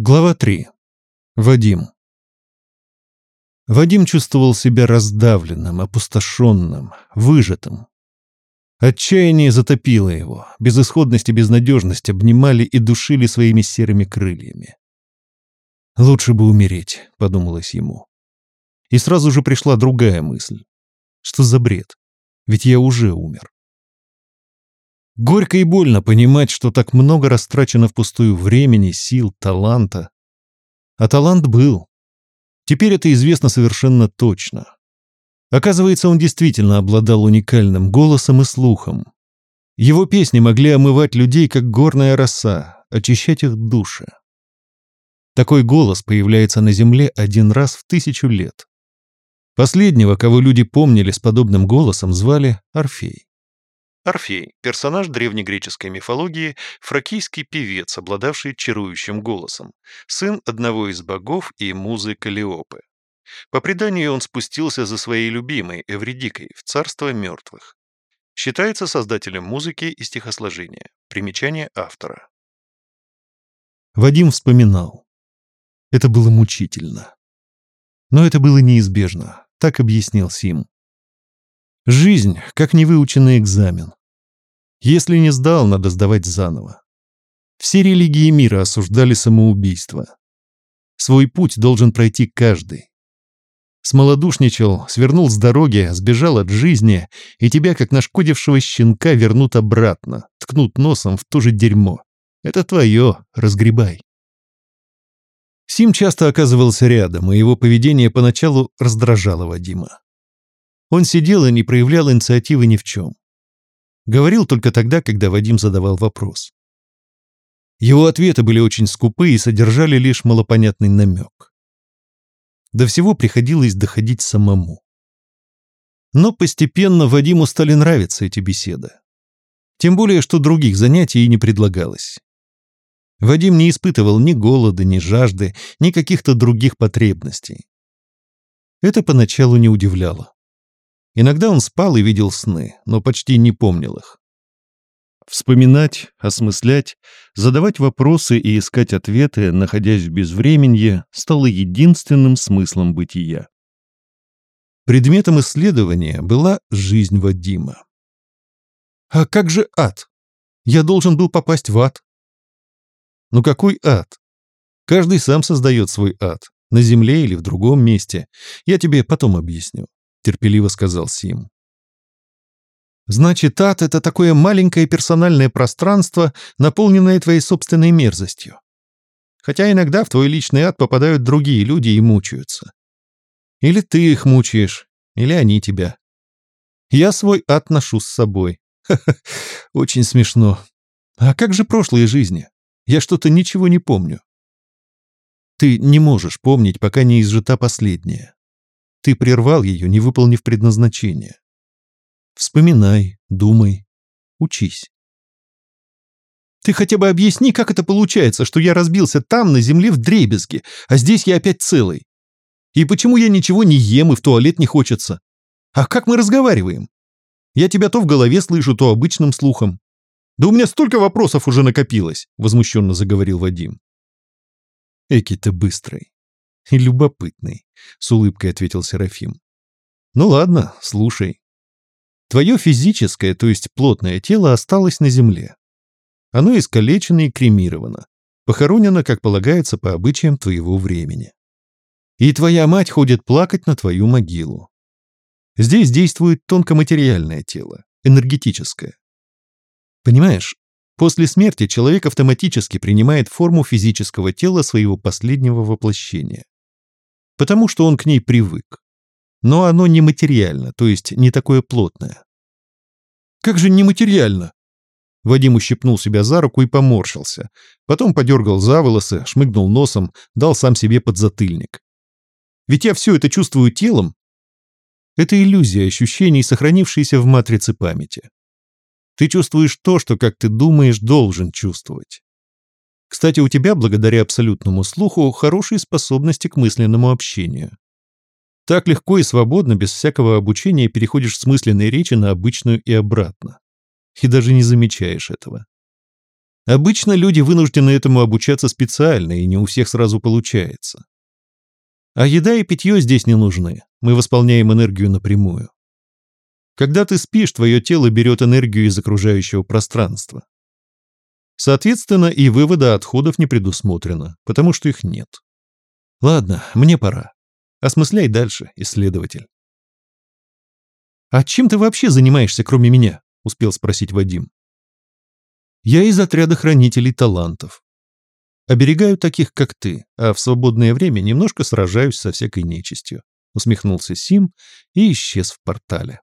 Глава 3. Вадим. Вадим чувствовал себя раздавленным, опустошенным, выжатым. Отчаяние затопило его, безысходность и безнадежность обнимали и душили своими серыми крыльями. «Лучше бы умереть», — подумалось ему. И сразу же пришла другая мысль. Что за бред? Ведь я уже умер. Горько и больно понимать, что так много растрачено впустую времени, сил, таланта. А талант был. Теперь это известно совершенно точно. Оказывается, он действительно обладал уникальным голосом и слухом. Его песни могли омывать людей, как горная роса, очищать их души. Такой голос появляется на Земле один раз в тысячу лет. Последнего, кого люди помнили с подобным голосом, звали Орфей. Орфей – персонаж древнегреческой мифологии, фракийский певец, обладавший чарующим голосом, сын одного из богов и музы Калиопы. По преданию он спустился за своей любимой Эвридикой в царство мертвых. Считается создателем музыки и стихосложения. Примечание автора. Вадим вспоминал. Это было мучительно. Но это было неизбежно, так объяснил Сим. Жизнь, как невыученный экзамен. Если не сдал, надо сдавать заново. Все религии мира осуждали самоубийство. Свой путь должен пройти каждый. Смолодушничал, свернул с дороги, сбежал от жизни, и тебя, как нашкодившего щенка, вернут обратно, ткнут носом в то же дерьмо. Это твое, разгребай. Сим часто оказывался рядом, и его поведение поначалу раздражало Вадима. Он сидел и не проявлял инициативы ни в чем. Говорил только тогда, когда Вадим задавал вопрос. Его ответы были очень скупы и содержали лишь малопонятный намек. До всего приходилось доходить самому. Но постепенно Вадиму стали нравиться эти беседы. Тем более, что других занятий и не предлагалось. Вадим не испытывал ни голода, ни жажды, ни каких-то других потребностей. Это поначалу не удивляло. Иногда он спал и видел сны, но почти не помнил их. Вспоминать, осмыслять, задавать вопросы и искать ответы, находясь в безвременье, стало единственным смыслом бытия. Предметом исследования была жизнь Вадима. «А как же ад? Я должен был попасть в ад». «Ну какой ад? Каждый сам создает свой ад, на земле или в другом месте. Я тебе потом объясню терпеливо сказал Сим. Значит, ад — это такое маленькое персональное пространство, наполненное твоей собственной мерзостью. Хотя иногда в твой личный ад попадают другие люди и мучаются. Или ты их мучаешь, или они тебя. Я свой ад ношу с собой. Ха-ха, очень смешно. А как же прошлые жизни? Я что-то ничего не помню. Ты не можешь помнить, пока не изжита последняя. Ты прервал ее, не выполнив предназначение. Вспоминай, думай, учись. Ты хотя бы объясни, как это получается, что я разбился там, на земле, в дребезге, а здесь я опять целый? И почему я ничего не ем и в туалет не хочется? А как мы разговариваем? Я тебя то в голове слышу, то обычным слухом. Да у меня столько вопросов уже накопилось, возмущенно заговорил Вадим. Эки ты быстрый. Любопытный, с улыбкой ответил Серафим. Ну ладно, слушай. Твое физическое, то есть плотное тело осталось на земле. Оно искалечено и кремировано, похоронено, как полагается, по обычаям твоего времени. И твоя мать ходит плакать на твою могилу. Здесь действует тонкоматериальное тело, энергетическое. Понимаешь, После смерти человек автоматически принимает форму физического тела своего последнего воплощения потому что он к ней привык. Но оно нематериально, то есть не такое плотное. «Как же нематериально?» Вадим ущипнул себя за руку и поморщился. Потом подергал за волосы, шмыгнул носом, дал сам себе подзатыльник. «Ведь я все это чувствую телом». Это иллюзия ощущений, сохранившаяся в матрице памяти. Ты чувствуешь то, что, как ты думаешь, должен чувствовать. Кстати, у тебя, благодаря абсолютному слуху, хорошие способности к мысленному общению. Так легко и свободно, без всякого обучения, переходишь с мысленной речи на обычную и обратно. И даже не замечаешь этого. Обычно люди вынуждены этому обучаться специально, и не у всех сразу получается. А еда и питье здесь не нужны. Мы восполняем энергию напрямую. Когда ты спишь, твое тело берет энергию из окружающего пространства. Соответственно, и вывода отходов не предусмотрено, потому что их нет. Ладно, мне пора. Осмысляй дальше, исследователь. «А чем ты вообще занимаешься, кроме меня?» — успел спросить Вадим. Я из отряда хранителей талантов. Оберегаю таких, как ты, а в свободное время немножко сражаюсь со всякой нечистью. Усмехнулся Сим и исчез в портале.